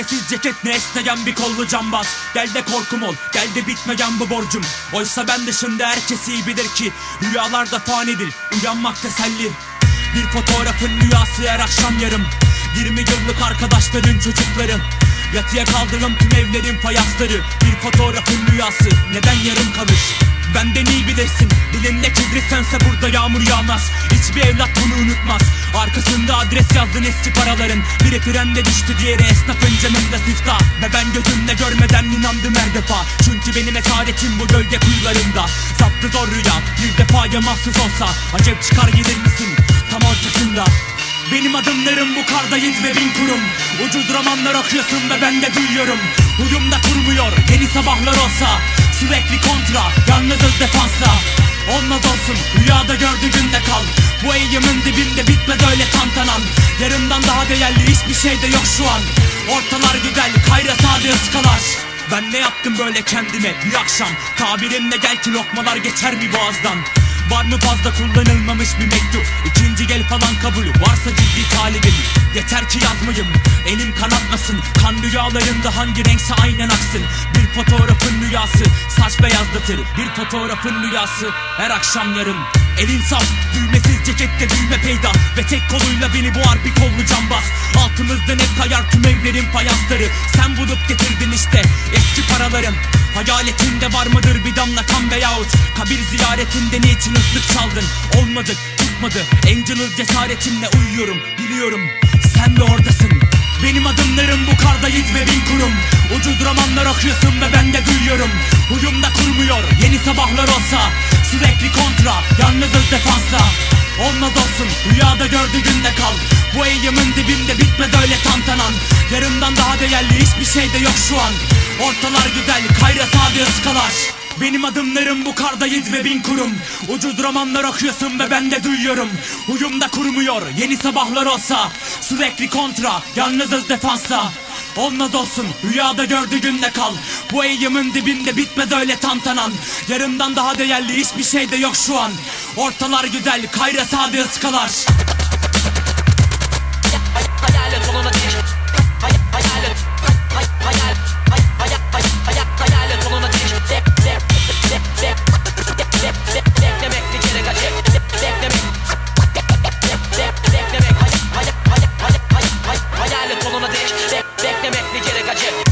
düğmesiz ceket ne esneyen bir kollu cambaz. Gel de korkum ol gel de bitmeyen bu borcum. Oysa ben dışında herkes iyi bilir ki Rüyalar da fanidir uyanmak teselli. Bir fotoğrafın rüyası her akşam yarım. 20 yıllık arkadaşların çocukları Yatıya kaldığım tüm evlerin fayansları Bir fotoğrafın rüyası neden yarım kalır? Benden iyi bilirsin Dilinde kibrit sönse burada yağmur yağmaz. Hiçbir evlat bunu unutmaz. Arkasında adres yazdın eski paraların. Biri trende düştü diğeri esnafın canında sifta Ve ben gözümle görmeden inandım her defa. Çünkü benim esaretim bu gölge kuyularında. Zaptı zor rüya bir defa yamazsız olsa. Acep çıkar gelir misin? Tam ortasında benim adımlarım bu karda ve bin kurum. Ucuz romanlar okuyorsun ve ben de duyuyorum Uyumda kurmuyor yeni sabahlar olsa. Sürekli kontra yalnızız defansa Olmaz olsun rüyada gördü günde kal. Bu eğimin dibinde bitmez öyle tantanan. Yarından daha değerli hiçbir şey de yok şu an. Ortalar güzel kayra sade ıskalar. Ben ne yaptım böyle kendime bir akşam? Tabirimle gel ki lokmalar geçer mi boğazdan Var mı fazla kullanılmamış bir mektup? İkinci gel falan kabul. Varsa ciddi talibim Yeter ki yazmayayım. Elim kanatmasın. Kan rüyalarında hangi renkse aynen aksın. Bir fotoğrafın rüyası saç beyazlatır. Bir fotoğrafın rüyası her akşam yarın. Elin saf düğmesiz cekette düğme peyda. Ve tek koluyla beni boğar bir kollu cambaz. Altımızdan hep kayar tüm evlerin fayansları Sen bulup getirdin işte eski paralarım Hayaletinde var mıdır bir damla kan veyahut? Kabir ziyaretinde niçin ıslık çaldın? Olmadı tutmadı. Angel'ız cesaretinle uyuyorum biliyorum. Sen de oradasın. Benim adımlarım bu karda yüz ve bin kurum. Ucuz romanlar okuyorsun ve ben de duyuyorum. Uyumda kurmuyor yeni sabahlar olsa. Sürekli kontra yalnızız defansa Olmaz olsun rüyada gördü günde kal. Bu eğimin dibinde bitmez öyle tantanan. Yarından daha değerli hiçbir şey de yok şu an Ortalar güzel kayra sade ıskalar. Benim adımlarım bu karda yüz ve bin kurum. Ucuz romanlar okuyorsun ve ben de duyuyorum. Uyumda kurmuyor yeni sabahlar olsa. Sürekli kontra yalnızız defansa. Olmaz olsun rüyada gördü günde kal. Bu eğimin dibinde bitmez öyle tantanan. Yarından daha değerli hiçbir şey de yok şu an. Ortalar güzel kayra sade ıskalar jet.